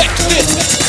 Check this.